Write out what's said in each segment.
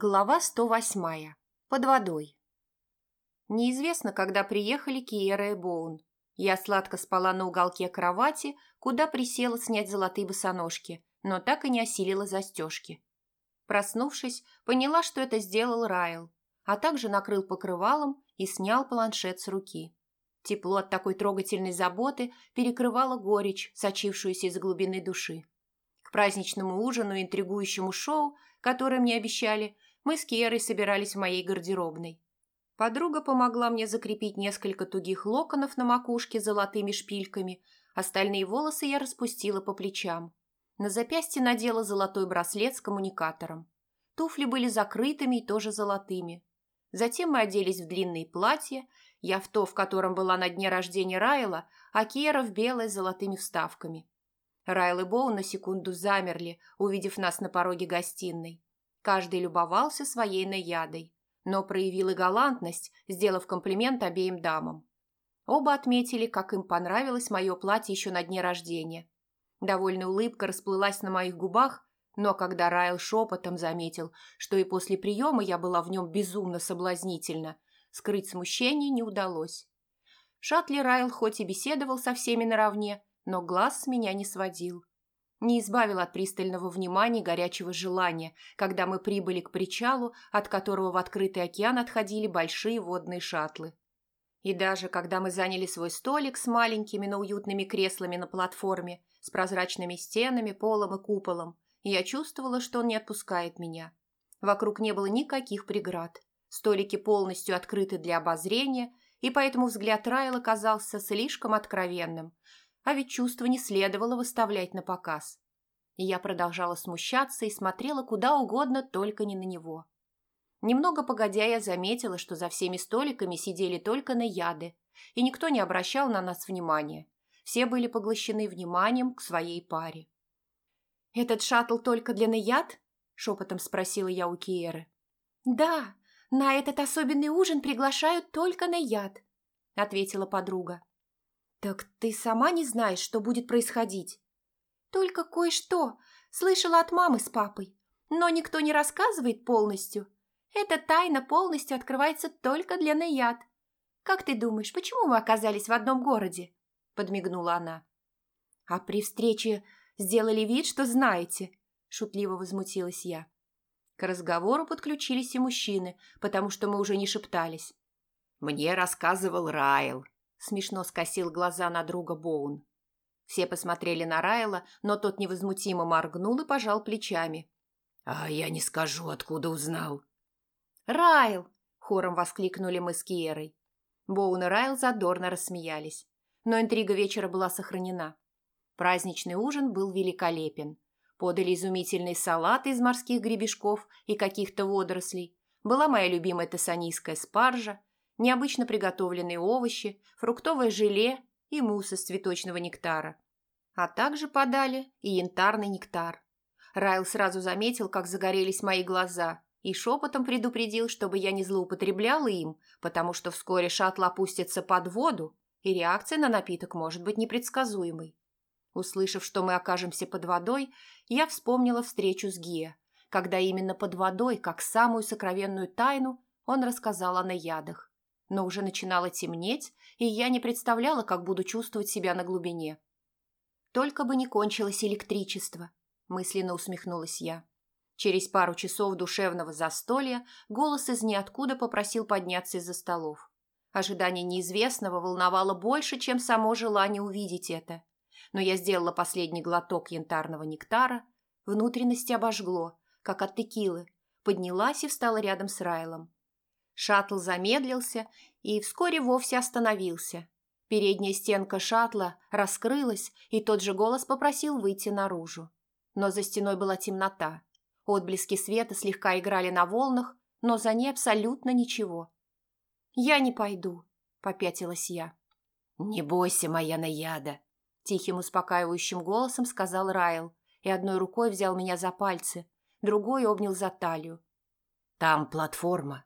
Глава 108. Под водой. Неизвестно, когда приехали Киера и Боун. Я сладко спала на уголке кровати, куда присела снять золотые босоножки, но так и не осилила застежки. Проснувшись, поняла, что это сделал Райл, а также накрыл покрывалом и снял планшет с руки. Тепло от такой трогательной заботы перекрывало горечь, сочившуюся из глубины души. К праздничному ужину и интригующему шоу, которое мне обещали, мы с Киерой собирались в моей гардеробной. Подруга помогла мне закрепить несколько тугих локонов на макушке золотыми шпильками, остальные волосы я распустила по плечам. На запястье надела золотой браслет с коммуникатором. Туфли были закрытыми и тоже золотыми. Затем мы оделись в длинные платья, я в то, в котором была на дне рождения Райла, а Киера в белое с золотыми вставками. Райл и Боу на секунду замерли, увидев нас на пороге гостиной. Каждый любовался своей наядой, но проявил и галантность, сделав комплимент обеим дамам. Оба отметили, как им понравилось мое платье еще на дне рождения. Довольная улыбка расплылась на моих губах, но когда Райл шепотом заметил, что и после приема я была в нем безумно соблазнительна, скрыть смущение не удалось. Шатли Райл хоть и беседовал со всеми наравне, но глаз с меня не сводил не избавил от пристального внимания горячего желания, когда мы прибыли к причалу, от которого в открытый океан отходили большие водные шаттлы. И даже когда мы заняли свой столик с маленькими, но уютными креслами на платформе, с прозрачными стенами, полом и куполом, я чувствовала, что он не отпускает меня. Вокруг не было никаких преград. Столики полностью открыты для обозрения, и поэтому взгляд Райла казался слишком откровенным, а ведь чувства не следовало выставлять на показ. Я продолжала смущаться и смотрела куда угодно, только не на него. Немного погодя, я заметила, что за всеми столиками сидели только наяды, и никто не обращал на нас внимания. Все были поглощены вниманием к своей паре. «Этот шаттл только для наяд?» – шепотом спросила я у Киеры. «Да, на этот особенный ужин приглашают только наяд», – ответила подруга. «Так ты сама не знаешь, что будет происходить?» «Только кое-что. Слышала от мамы с папой. Но никто не рассказывает полностью. Эта тайна полностью открывается только для Наяд. Как ты думаешь, почему мы оказались в одном городе?» Подмигнула она. «А при встрече сделали вид, что знаете», шутливо возмутилась я. К разговору подключились и мужчины, потому что мы уже не шептались. «Мне рассказывал Райл», Смешно скосил глаза на друга Боун. Все посмотрели на Райла, но тот невозмутимо моргнул и пожал плечами. «А я не скажу, откуда узнал». «Райл!» – хором воскликнули мы с Киерой. Боун и Райл задорно рассмеялись. Но интрига вечера была сохранена. Праздничный ужин был великолепен. Подали изумительный салат из морских гребешков и каких-то водорослей. Была моя любимая тессанийская спаржа, необычно приготовленные овощи, фруктовое желе и мусс из цветочного нектара. А также подали и янтарный нектар. Райл сразу заметил, как загорелись мои глаза, и шепотом предупредил, чтобы я не злоупотребляла им, потому что вскоре шаттл опустится под воду, и реакция на напиток может быть непредсказуемой. Услышав, что мы окажемся под водой, я вспомнила встречу с Гия, когда именно под водой, как самую сокровенную тайну, он рассказал о наядах но уже начинало темнеть, и я не представляла, как буду чувствовать себя на глубине. «Только бы не кончилось электричество», – мысленно усмехнулась я. Через пару часов душевного застолья голос из ниоткуда попросил подняться из-за столов. Ожидание неизвестного волновало больше, чем само желание увидеть это. Но я сделала последний глоток янтарного нектара, внутренности обожгло, как от текилы, поднялась и встала рядом с Райлом. Шаттл замедлился и вскоре вовсе остановился. Передняя стенка шаттла раскрылась, и тот же голос попросил выйти наружу. Но за стеной была темнота. Отблески света слегка играли на волнах, но за ней абсолютно ничего. «Я не пойду», — попятилась я. «Не бойся, моя наяда», — тихим успокаивающим голосом сказал Райл и одной рукой взял меня за пальцы, другой обнял за талию. «Там платформа.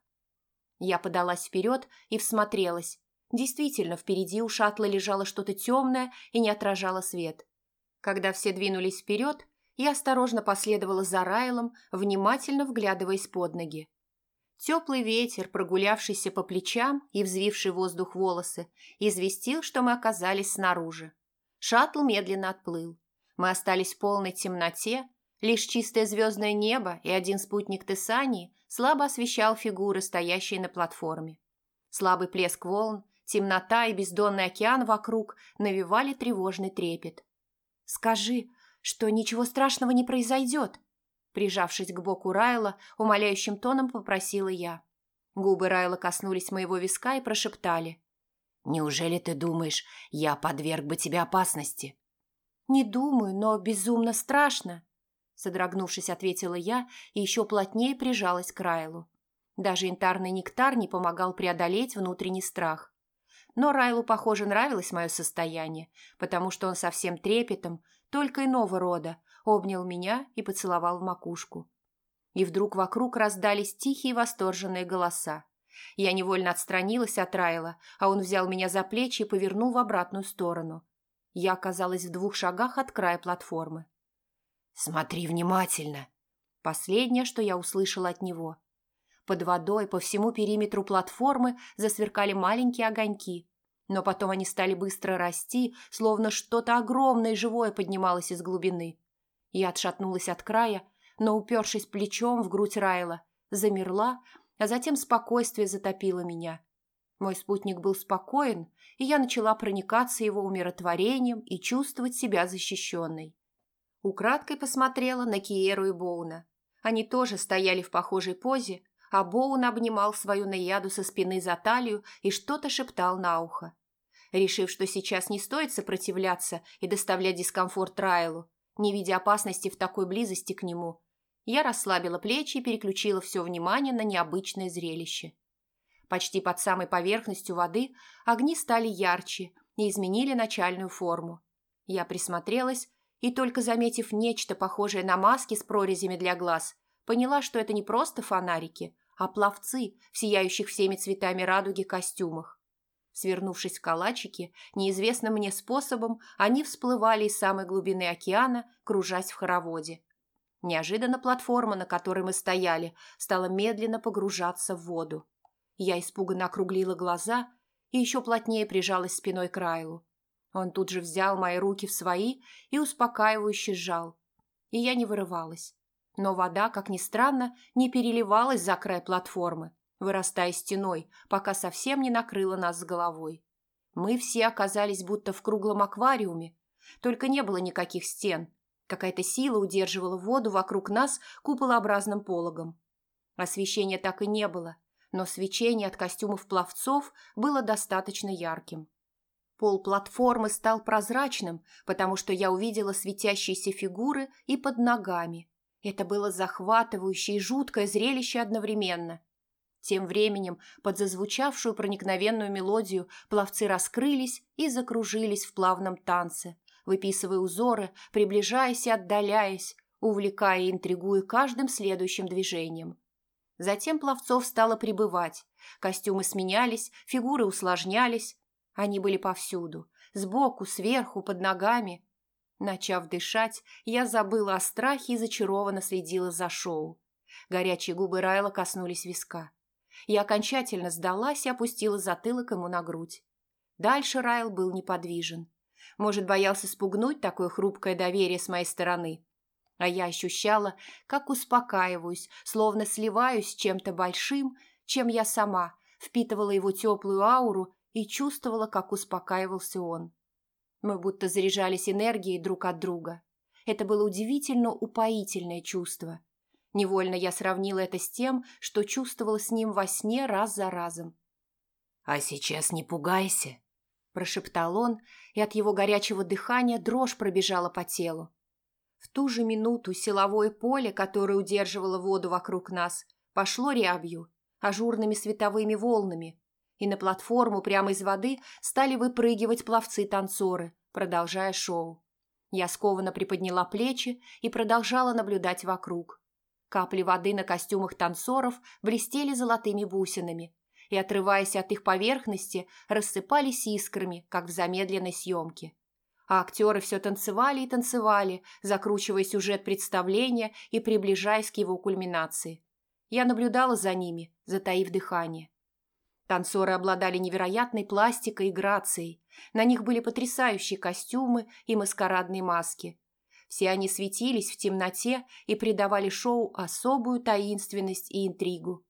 Я подалась вперед и всмотрелась. Действительно, впереди у шаттла лежало что-то темное и не отражало свет. Когда все двинулись вперед, я осторожно последовала за Райлом, внимательно вглядываясь под ноги. Теплый ветер, прогулявшийся по плечам и взвивший воздух волосы, известил, что мы оказались снаружи. Шаттл медленно отплыл. Мы остались в полной темноте, лишь чистое звездное небо и один спутник Тесании слабо освещал фигуры, стоящие на платформе. Слабый плеск волн, темнота и бездонный океан вокруг навевали тревожный трепет. «Скажи, что ничего страшного не произойдет?» Прижавшись к боку Райла, умоляющим тоном попросила я. Губы Райла коснулись моего виска и прошептали. «Неужели ты думаешь, я подверг бы тебя опасности?» «Не думаю, но безумно страшно», содрогнувшись, ответила я и еще плотнее прижалась к Райлу. Даже янтарный нектар не помогал преодолеть внутренний страх. Но Райлу, похоже, нравилось мое состояние, потому что он совсем трепетом, только иного рода, обнял меня и поцеловал в макушку. И вдруг вокруг раздались тихие восторженные голоса. Я невольно отстранилась от Райла, а он взял меня за плечи и повернул в обратную сторону. Я оказалась в двух шагах от края платформы. «Смотри внимательно!» Последнее, что я услышала от него. Под водой по всему периметру платформы засверкали маленькие огоньки, но потом они стали быстро расти, словно что-то огромное и живое поднималось из глубины. Я отшатнулась от края, но, упершись плечом в грудь Райла, замерла, а затем спокойствие затопило меня. Мой спутник был спокоен, и я начала проникаться его умиротворением и чувствовать себя защищенной. Украдкой посмотрела на Киеру и Боуна. Они тоже стояли в похожей позе, а Боун обнимал свою наяду со спины за талию и что-то шептал на ухо. Решив, что сейчас не стоит сопротивляться и доставлять дискомфорт Райлу, не видя опасности в такой близости к нему, я расслабила плечи и переключила все внимание на необычное зрелище. Почти под самой поверхностью воды огни стали ярче и изменили начальную форму. Я присмотрелась и только заметив нечто похожее на маски с прорезями для глаз, поняла, что это не просто фонарики, а пловцы в сияющих всеми цветами радуги костюмах. Свернувшись в калачики, неизвестным мне способом, они всплывали из самой глубины океана, кружась в хороводе. Неожиданно платформа, на которой мы стояли, стала медленно погружаться в воду. Я испуганно округлила глаза и еще плотнее прижалась спиной к Райлу. Он тут же взял мои руки в свои и успокаивающе сжал. И я не вырывалась. Но вода, как ни странно, не переливалась за край платформы, вырастая стеной, пока совсем не накрыла нас с головой. Мы все оказались будто в круглом аквариуме, только не было никаких стен. Какая-то сила удерживала воду вокруг нас куполообразным пологом. Освещения так и не было, но свечение от костюмов пловцов было достаточно ярким. Пол платформы стал прозрачным, потому что я увидела светящиеся фигуры и под ногами. Это было захватывающее и жуткое зрелище одновременно. Тем временем под зазвучавшую проникновенную мелодию пловцы раскрылись и закружились в плавном танце, выписывая узоры, приближаясь и отдаляясь, увлекая и интригуя каждым следующим движением. Затем пловцов стало прибывать. Костюмы сменялись, фигуры усложнялись, они были повсюду, сбоку, сверху, под ногами. Начав дышать, я забыла о страхе и зачарованно следила за шоу. Горячие губы Райла коснулись виска. Я окончательно сдалась и опустила затылок ему на грудь. Дальше Райл был неподвижен. Может, боялся спугнуть такое хрупкое доверие с моей стороны. А я ощущала, как успокаиваюсь, словно сливаюсь с чем-то большим, чем я сама, впитывала его теплую ауру и чувствовала, как успокаивался он. Мы будто заряжались энергией друг от друга. Это было удивительно упоительное чувство. Невольно я сравнила это с тем, что чувствовала с ним во сне раз за разом. «А сейчас не пугайся», – прошептал он, и от его горячего дыхания дрожь пробежала по телу. В ту же минуту силовое поле, которое удерживало воду вокруг нас, пошло рябью, ажурными световыми волнами, и на платформу прямо из воды стали выпрыгивать пловцы-танцоры, продолжая шоу. Я скованно приподняла плечи и продолжала наблюдать вокруг. Капли воды на костюмах танцоров блестели золотыми бусинами и, отрываясь от их поверхности, рассыпались искрами, как в замедленной съемке. а актеры все танцевали и танцевали, закручивая сюжет представления и приближаясь к его кульминации. Я наблюдала за ними, затаив дыхание. Танцоры обладали невероятной пластикой и грацией. На них были потрясающие костюмы и маскарадные маски. Все они светились в темноте и придавали шоу особую таинственность и интригу.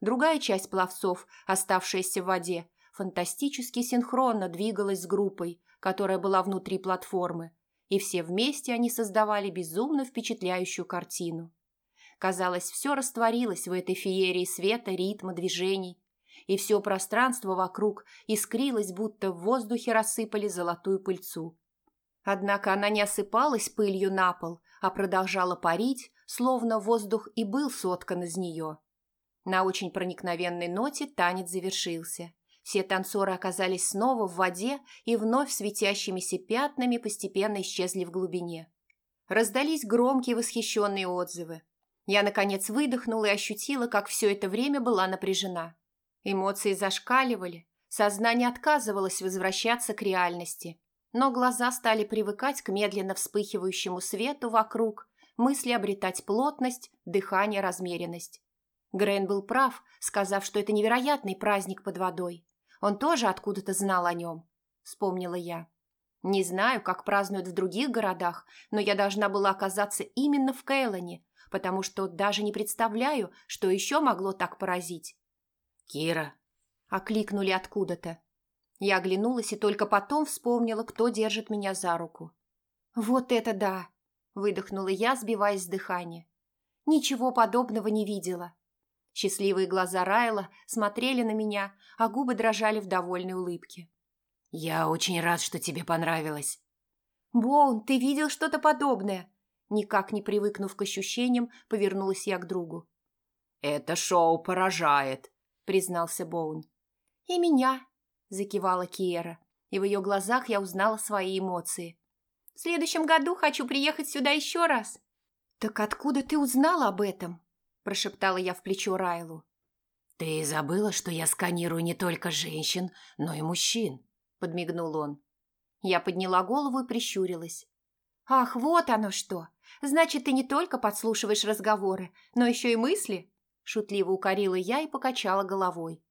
Другая часть пловцов, оставшаяся в воде, фантастически синхронно двигалась с группой, которая была внутри платформы, и все вместе они создавали безумно впечатляющую картину. Казалось, все растворилось в этой феерии света, ритма, движений, и все пространство вокруг искрилось, будто в воздухе рассыпали золотую пыльцу. Однако она не осыпалась пылью на пол, а продолжала парить, словно воздух и был соткан из нее. На очень проникновенной ноте танец завершился. Все танцоры оказались снова в воде и вновь светящимися пятнами постепенно исчезли в глубине. Раздались громкие восхищенные отзывы. Я, наконец, выдохнула и ощутила, как все это время была напряжена. Эмоции зашкаливали, сознание отказывалось возвращаться к реальности, но глаза стали привыкать к медленно вспыхивающему свету вокруг, мысли обретать плотность, дыхание размеренность. Грейн был прав, сказав, что это невероятный праздник под водой. Он тоже откуда-то знал о нем, вспомнила я. Не знаю, как празднуют в других городах, но я должна была оказаться именно в Кейлоне, потому что даже не представляю, что еще могло так поразить. «Кира!» – окликнули откуда-то. Я оглянулась и только потом вспомнила, кто держит меня за руку. «Вот это да!» – выдохнула я, сбиваясь с дыхания. Ничего подобного не видела. Счастливые глаза Райла смотрели на меня, а губы дрожали в довольной улыбке. «Я очень рад, что тебе понравилось». «Боун, ты видел что-то подобное?» Никак не привыкнув к ощущениям, повернулась я к другу. «Это шоу поражает», — признался Боун. «И меня», — закивала Киера, и в ее глазах я узнала свои эмоции. «В следующем году хочу приехать сюда еще раз». «Так откуда ты узнала об этом?» – прошептала я в плечо Райлу. «Ты забыла, что я сканирую не только женщин, но и мужчин?» – подмигнул он. Я подняла голову и прищурилась. «Ах, вот оно что! Значит, ты не только подслушиваешь разговоры, но еще и мысли?» Шутливо укорила я и покачала головой.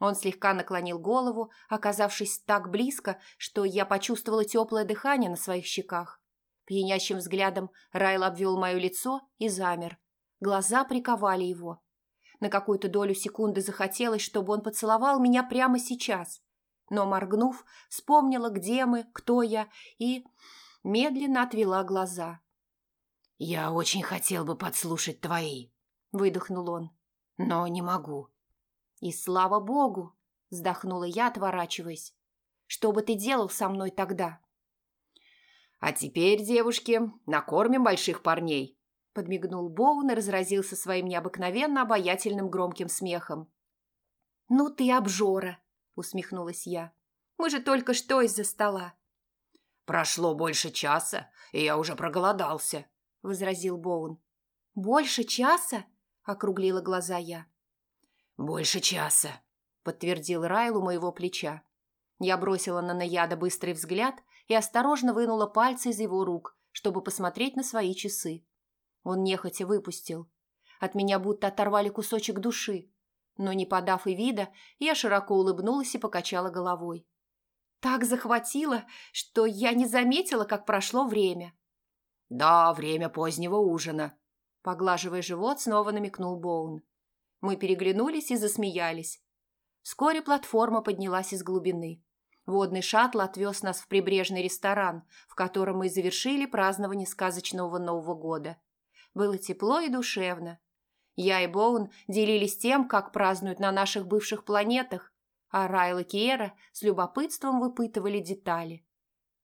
Он слегка наклонил голову, оказавшись так близко, что я почувствовала теплое дыхание на своих щеках. Пьянящим взглядом Райл обвел мое лицо и замер, Глаза приковали его. На какую-то долю секунды захотелось, чтобы он поцеловал меня прямо сейчас. Но, моргнув, вспомнила, где мы, кто я, и медленно отвела глаза. «Я очень хотел бы подслушать твои», — выдохнул он, — «но не могу». «И слава богу!» — вздохнула я, отворачиваясь. «Что бы ты делал со мной тогда?» «А теперь, девушки, накормим больших парней», Подмигнул Боун и разразился своим необыкновенно обаятельным громким смехом. «Ну ты обжора!» – усмехнулась я. «Мы же только что из-за стола». «Прошло больше часа, и я уже проголодался», – возразил Боун. «Больше часа?» – округлила глаза я. «Больше часа», – подтвердил Райл у моего плеча. Я бросила на Наяда быстрый взгляд и осторожно вынула пальцы из его рук, чтобы посмотреть на свои часы. Он нехотя выпустил. От меня будто оторвали кусочек души. Но не подав и вида, я широко улыбнулась и покачала головой. Так захватило, что я не заметила, как прошло время. «Да, время позднего ужина», — поглаживая живот, снова намекнул Боун. Мы переглянулись и засмеялись. Вскоре платформа поднялась из глубины. Водный шаттл отвез нас в прибрежный ресторан, в котором мы завершили празднование сказочного Нового года. Было тепло и душевно. Я и Боун делились тем, как празднуют на наших бывших планетах, а Райл и Киера с любопытством выпытывали детали.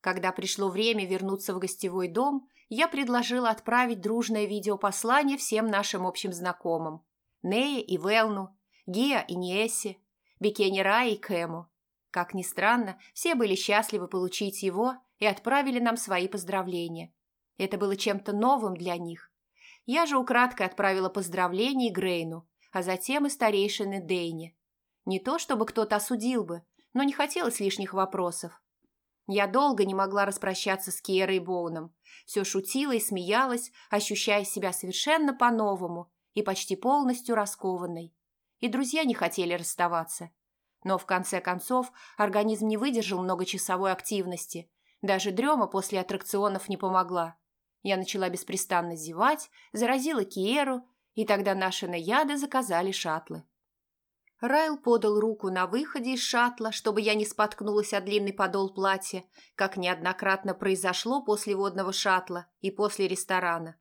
Когда пришло время вернуться в гостевой дом, я предложила отправить дружное видеопослание всем нашим общим знакомым. Нее и Велну, Гиа и Ниэсси, Бекени Рай и Кэму. Как ни странно, все были счастливы получить его и отправили нам свои поздравления. Это было чем-то новым для них, я же украдкой отправила поздравления Грейну, а затем и старейшины Дейне. Не то, чтобы кто-то осудил бы, но не хотелось лишних вопросов. Я долго не могла распрощаться с Киерой Боуном. Все шутила и смеялась, ощущая себя совершенно по-новому и почти полностью раскованной. И друзья не хотели расставаться. Но в конце концов организм не выдержал многочасовой активности. Даже дрема после аттракционов не помогла. Я начала беспрестанно зевать, заразила Киеру, и тогда наши наяды заказали шаттлы. Райл подал руку на выходе из шаттла, чтобы я не споткнулась о длинный подол платья, как неоднократно произошло после водного шаттла и после ресторана.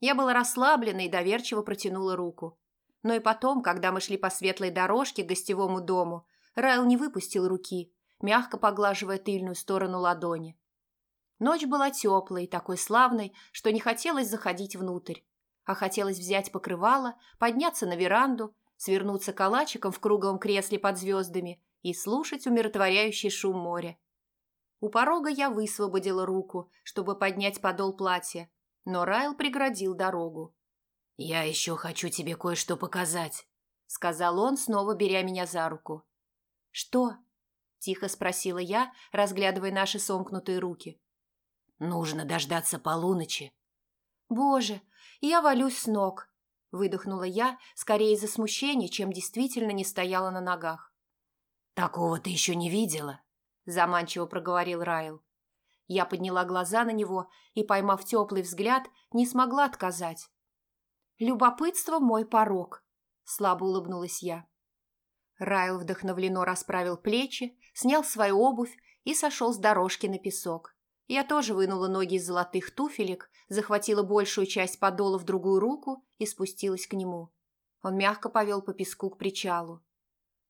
Я была расслаблена и доверчиво протянула руку. Но и потом, когда мы шли по светлой дорожке к гостевому дому, Райл не выпустил руки, мягко поглаживая тыльную сторону ладони. Ночь была теплой и такой славной, что не хотелось заходить внутрь, а хотелось взять покрывало, подняться на веранду свернуться калачиком в круглом кресле под звездами и слушать умиротворяющий шум моря. У порога я высвободила руку, чтобы поднять подол платья, но Райл преградил дорогу. «Я еще хочу тебе кое-что показать», — сказал он, снова беря меня за руку. «Что?» — тихо спросила я, разглядывая наши сомкнутые руки. «Нужно дождаться полуночи». «Боже, я валюсь с ног», Выдохнула я, скорее из-за смущения, чем действительно не стояла на ногах. «Такого ты еще не видела?» Заманчиво проговорил Райл. Я подняла глаза на него и, поймав теплый взгляд, не смогла отказать. «Любопытство – мой порог», – слабо улыбнулась я. Райл вдохновленно расправил плечи, снял свою обувь и сошел с дорожки на песок. Я тоже вынула ноги из золотых туфелек, захватила большую часть подола в другую руку и спустилась к нему. Он мягко повел по песку к причалу.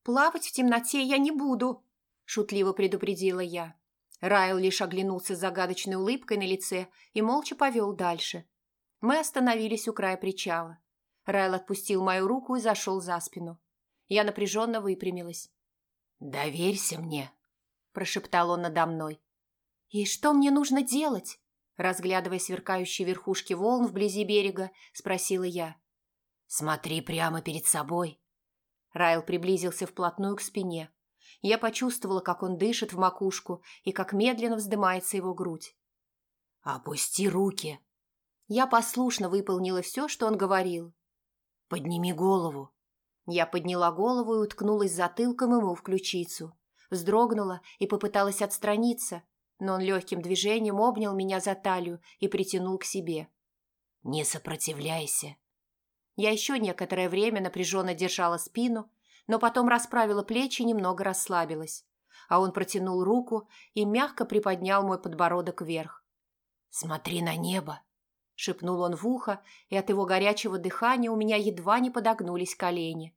«Плавать в темноте я не буду», – шутливо предупредила я. Райл лишь оглянулся с загадочной улыбкой на лице и молча повел дальше. Мы остановились у края причала. Райл отпустил мою руку и зашел за спину. Я напряженно выпрямилась. «Доверься мне», – прошептал он надо мной. «И что мне нужно делать?» Разглядывая сверкающие верхушки волн вблизи берега, спросила я. «Смотри прямо перед собой». Райл приблизился вплотную к спине. Я почувствовала, как он дышит в макушку и как медленно вздымается его грудь. «Опусти руки». Я послушно выполнила все, что он говорил. «Подними голову». Я подняла голову и уткнулась затылком ему в ключицу. Вздрогнула и попыталась отстраниться, но он легким движением обнял меня за талию и притянул к себе. «Не сопротивляйся». Я еще некоторое время напряженно держала спину, но потом расправила плечи и немного расслабилась, а он протянул руку и мягко приподнял мой подбородок вверх. «Смотри на небо», — шепнул он в ухо, и от его горячего дыхания у меня едва не подогнулись колени.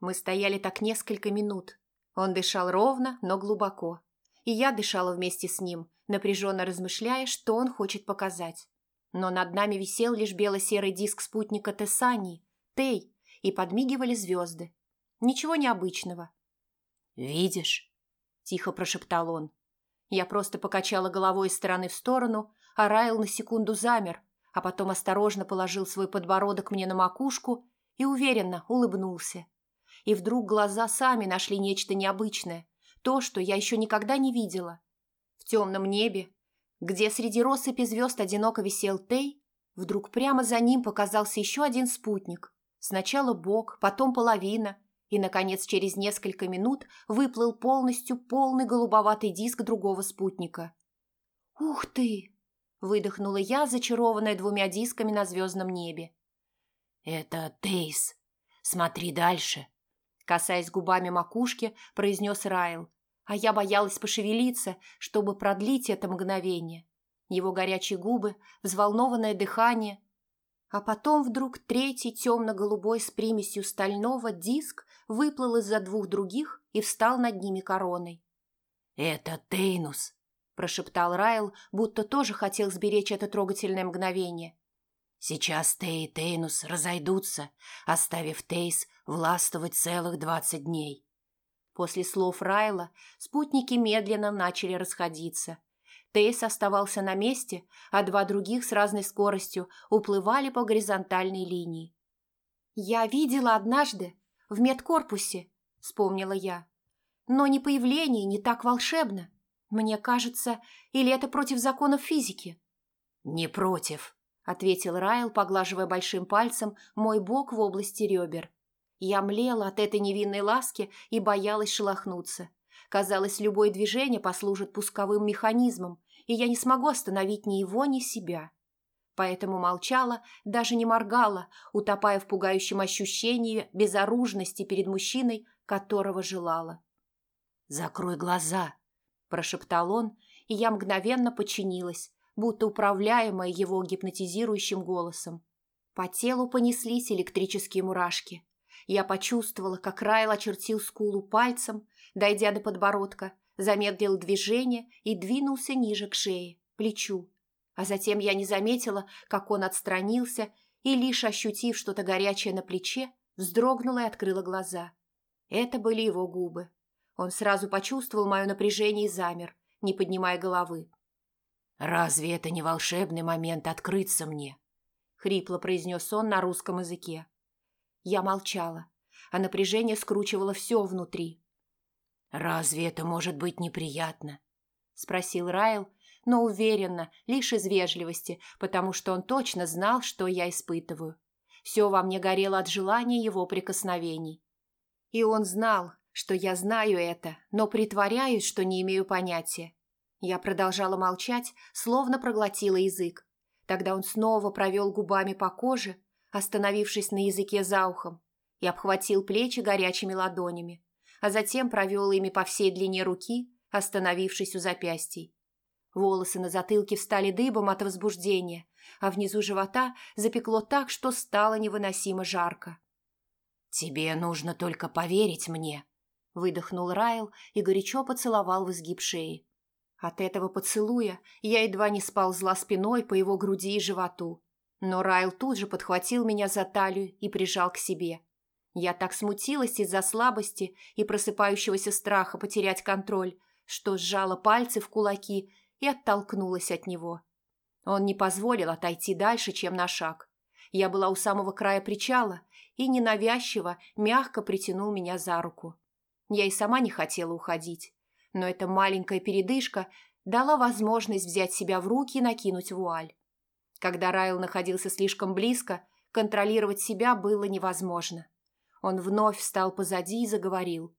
Мы стояли так несколько минут. Он дышал ровно, но глубоко и я дышала вместе с ним, напряженно размышляя, что он хочет показать. Но над нами висел лишь бело-серый диск спутника Тессани, Тей, и подмигивали звезды. Ничего необычного. «Видишь?» – тихо прошептал он. Я просто покачала головой из стороны в сторону, а Райл на секунду замер, а потом осторожно положил свой подбородок мне на макушку и уверенно улыбнулся. И вдруг глаза сами нашли нечто необычное, то, что я еще никогда не видела. В темном небе, где среди россыпи звезд одиноко висел Тей, вдруг прямо за ним показался еще один спутник. Сначала бок, потом половина, и, наконец, через несколько минут выплыл полностью полный голубоватый диск другого спутника. «Ух ты!» – выдохнула я, зачарованная двумя дисками на звездном небе. «Это Тейс. Смотри дальше», касаясь губами макушки, произнес Райл, а я боялась пошевелиться, чтобы продлить это мгновение. Его горячие губы, взволнованное дыхание. А потом вдруг третий темно-голубой с примесью стального диск выплыл из-за двух других и встал над ними короной. «Это Тейнус», – прошептал Райл, будто тоже хотел сберечь это трогательное мгновение. Сейчас Тей и Тейнус разойдутся, оставив Тейс властвовать целых двадцать дней. После слов Райла спутники медленно начали расходиться. Тейс оставался на месте, а два других с разной скоростью уплывали по горизонтальной линии. «Я видела однажды в медкорпусе», — вспомнила я. «Но не появление не так волшебно. Мне кажется, или это против законов физики? Не против, ответил Райл, поглаживая большим пальцем мой бок в области ребер. Я млела от этой невинной ласки и боялась шелохнуться. Казалось, любое движение послужит пусковым механизмом, и я не смогу остановить ни его, ни себя. Поэтому молчала, даже не моргала, утопая в пугающем ощущении безоружности перед мужчиной, которого желала. «Закрой глаза», – прошептал он, и я мгновенно подчинилась, будто управляемая его гипнотизирующим голосом. По телу понеслись электрические мурашки. Я почувствовала, как Райл очертил скулу пальцем, дойдя до подбородка, замедлил движение и двинулся ниже к шее, плечу. А затем я не заметила, как он отстранился и, лишь ощутив что-то горячее на плече, вздрогнула и открыла глаза. Это были его губы. Он сразу почувствовал мое напряжение и замер, не поднимая головы. «Разве это не волшебный момент открыться мне?» — хрипло произнес он на русском языке. Я молчала, а напряжение скручивало все внутри. «Разве это может быть неприятно?» — спросил Райл, но уверенно, лишь из вежливости, потому что он точно знал, что я испытываю. Все во мне горело от желания его прикосновений. И он знал, что я знаю это, но притворяюсь, что не имею понятия. Я продолжала молчать, словно проглотила язык. Тогда он снова провел губами по коже, остановившись на языке за ухом, и обхватил плечи горячими ладонями, а затем провел ими по всей длине руки, остановившись у запястий. Волосы на затылке встали дыбом от возбуждения, а внизу живота запекло так, что стало невыносимо жарко. «Тебе нужно только поверить мне», — выдохнул Райл и горячо поцеловал в изгиб шеи. От этого поцелуя я едва не сползла спиной по его груди и животу. Но Райл тут же подхватил меня за талию и прижал к себе. Я так смутилась из-за слабости и просыпающегося страха потерять контроль, что сжала пальцы в кулаки и оттолкнулась от него. Он не позволил отойти дальше, чем на шаг. Я была у самого края причала и ненавязчиво, мягко притянул меня за руку. Я и сама не хотела уходить но эта маленькая передышка дала возможность взять себя в руки и накинуть вуаль. Когда Райл находился слишком близко, контролировать себя было невозможно. Он вновь встал позади и заговорил.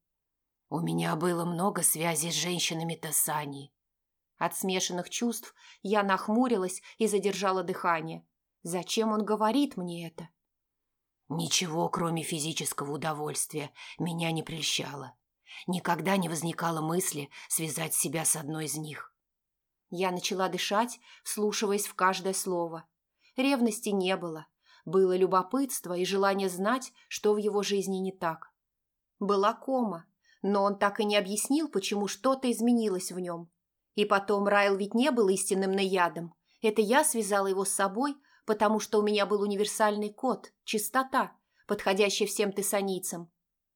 «У меня было много связей с женщинами Тассани». От смешанных чувств я нахмурилась и задержала дыхание. Зачем он говорит мне это? Ничего, кроме физического удовольствия, меня не прельщало. Никогда не возникало мысли связать себя с одной из них. Я начала дышать, вслушиваясь в каждое слово. Ревности не было. Было любопытство и желание знать, что в его жизни не так. Была кома, но он так и не объяснил, почему что-то изменилось в нем. И потом Райл ведь не был истинным наядом. Это я связала его с собой, потому что у меня был универсальный код, чистота, подходящая всем тессаницам.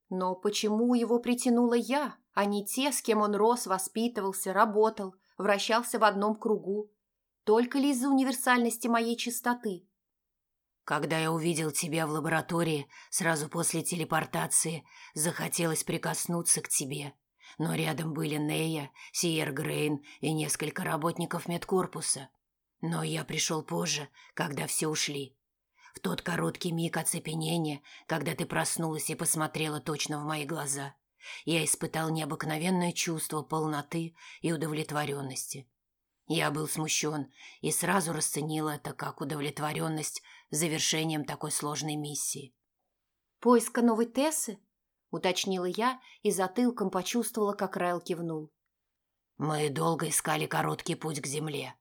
Но почему его притянула я, а не те, с кем он рос, воспитывался, работал, вращался в одном кругу? Только ли из-за универсальности моей чистоты? Когда я увидел тебя в лаборатории, сразу после телепортации, захотелось прикоснуться к тебе. Но рядом были Нея, Сиер Грейн и несколько работников медкорпуса. Но я пришел позже, когда все ушли. В тот короткий миг оцепенения, когда ты проснулась и посмотрела точно в мои глаза, я испытал необыкновенное чувство полноты и удовлетворенности. Я был смущен и сразу расценил это как удовлетворенность завершением такой сложной миссии. «Поиска новой Тессы?» – уточнила я и затылком почувствовала, как Райл кивнул. «Мы долго искали короткий путь к Земле.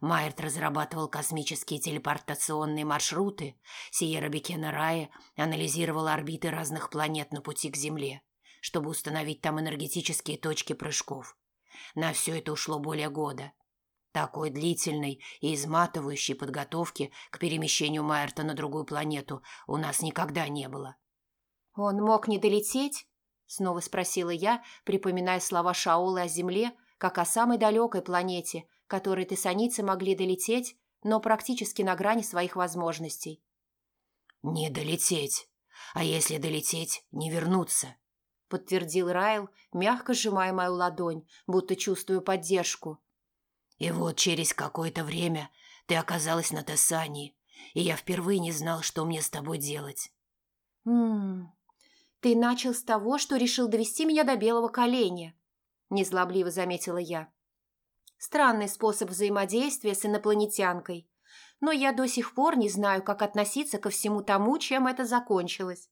Майерт разрабатывал космические телепортационные маршруты, Сиера Бекена Рая анализировала орбиты разных планет на пути к Земле, чтобы установить там энергетические точки прыжков. На все это ушло более года. Такой длительной и изматывающей подготовки к перемещению Майерта на другую планету у нас никогда не было. «Он мог не долететь?» – снова спросила я, припоминая слова Шаолы о Земле, как о самой далекой планете, которой тессаницы могли долететь, но практически на грани своих возможностей. «Не долететь. А если долететь, не вернуться», – подтвердил Райл, мягко сжимая мою ладонь, будто чувствую поддержку. И вот через какое-то время ты оказалась на Тессании, и я впервые не знал, что мне с тобой делать. «Ммм, ты начал с того, что решил довести меня до белого коленя», – незлобливо заметила я. «Странный способ взаимодействия с инопланетянкой, но я до сих пор не знаю, как относиться ко всему тому, чем это закончилось».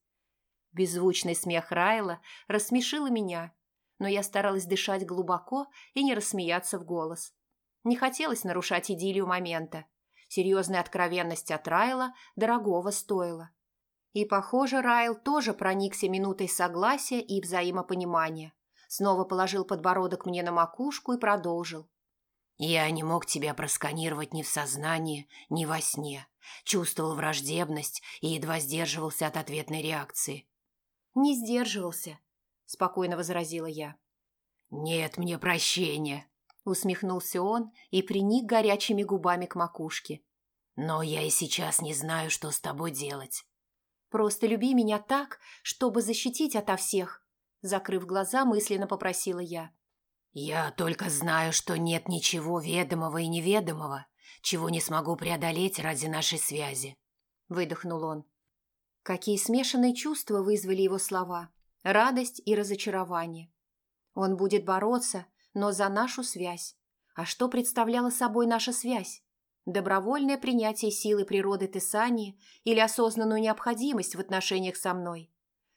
Беззвучный смех Райла рассмешил меня, но я старалась дышать глубоко и не рассмеяться в голос. Не хотелось нарушать идиллию момента. Серьезная откровенность от Райла дорогого стоила. И, похоже, Райл тоже проникся минутой согласия и взаимопонимания. Снова положил подбородок мне на макушку и продолжил. «Я не мог тебя просканировать ни в сознании, ни во сне. Чувствовал враждебность и едва сдерживался от ответной реакции. «Не сдерживался», – спокойно возразила я. «Нет мне прощения», – усмехнулся он и приник горячими губами к макушке. «Но я и сейчас не знаю, что с тобой делать». «Просто люби меня так, чтобы защитить ото всех», – закрыв глаза, мысленно попросила я. «Я только знаю, что нет ничего ведомого и неведомого, чего не смогу преодолеть ради нашей связи», – выдохнул он. Какие смешанные чувства вызвали его слова. Радость и разочарование. Он будет бороться, но за нашу связь. А что представляла собой наша связь? Добровольное принятие силы природы Тесании или осознанную необходимость в отношениях со мной?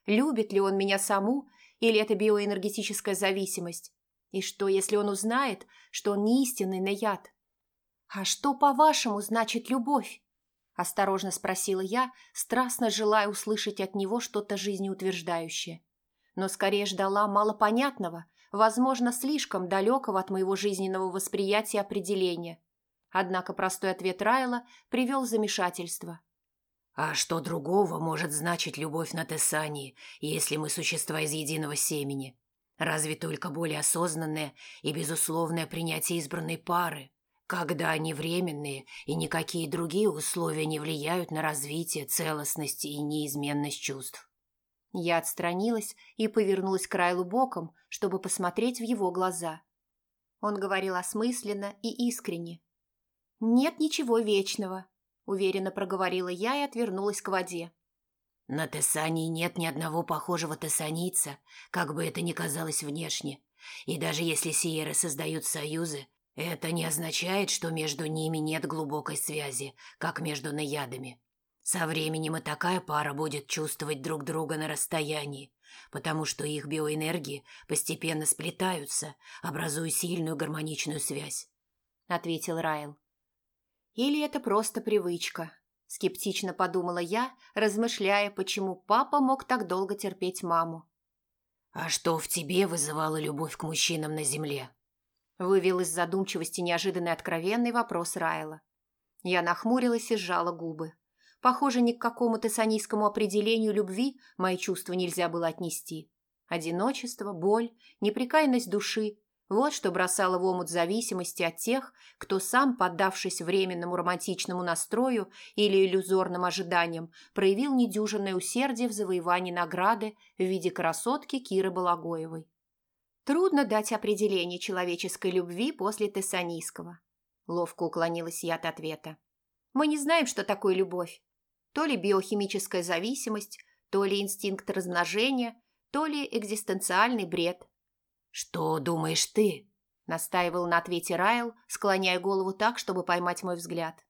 Любит ли он меня саму или это биоэнергетическая зависимость? И что, если он узнает, что он не истинный наяд? А что, по-вашему, значит любовь? – осторожно спросила я, страстно желая услышать от него что-то жизнеутверждающее. Но скорее ждала малопонятного, возможно, слишком далекого от моего жизненного восприятия определения. Однако простой ответ Райла привел в замешательство. «А что другого может значить любовь на Тессании, если мы существа из единого семени? Разве только более осознанное и безусловное принятие избранной пары?» когда они временные и никакие другие условия не влияют на развитие, целостность и неизменность чувств. Я отстранилась и повернулась к Райлу боком, чтобы посмотреть в его глаза. Он говорил осмысленно и искренне. «Нет ничего вечного», – уверенно проговорила я и отвернулась к воде. «На Тессании нет ни одного похожего тессанийца, как бы это ни казалось внешне. И даже если Сиеры создают союзы, это не означает, что между ними нет глубокой связи, как между наядами. Со временем и такая пара будет чувствовать друг друга на расстоянии, потому что их биоэнергии постепенно сплетаются, образуя сильную гармоничную связь», — ответил Райл. «Или это просто привычка?» – скептично подумала я, размышляя, почему папа мог так долго терпеть маму. «А что в тебе вызывало любовь к мужчинам на земле?» Вывел из задумчивости неожиданный откровенный вопрос Райла. Я нахмурилась и сжала губы. Похоже, ни к какому тессанийскому определению любви мои чувства нельзя было отнести. Одиночество, боль, неприкаянность души – вот что бросало в омут зависимости от тех, кто сам, поддавшись временному романтичному настрою или иллюзорным ожиданиям, проявил недюжинное усердие в завоевании награды в виде красотки Киры Балагоевой. Трудно дать определение человеческой любви после тессанийского. Ловко уклонилась я от ответа. Мы не знаем, что такое любовь. То ли биохимическая зависимость, то ли инстинкт размножения, то ли экзистенциальный бред. «Что думаешь ты?» – настаивал на ответе Райл, склоняя голову так, чтобы поймать мой взгляд.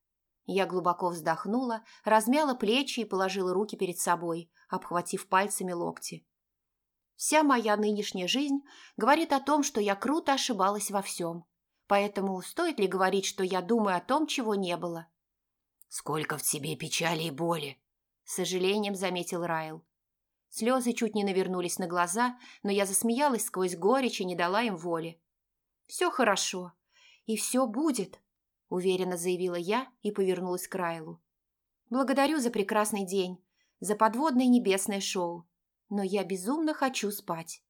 Я глубоко вздохнула, размяла плечи и положила руки перед собой, обхватив пальцами локти. Вся моя нынешняя жизнь говорит о том, что я круто ошибалась во всем. Поэтому стоит ли говорить, что я думаю о том, чего не было? «Сколько в тебе печали и боли!» – с сожалением заметил Райл. Слезы чуть не навернулись на глаза, но я засмеялась сквозь горечь и не дала им воли. «Все хорошо. И все будет», – уверенно заявила я и повернулась к Райлу. «Благодарю за прекрасный день, за подводное небесное шоу но я безумно хочу спать.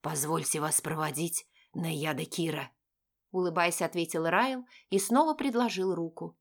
«Позвольте вас проводить на яда Кира», – улыбаясь, ответил Райл и снова предложил руку.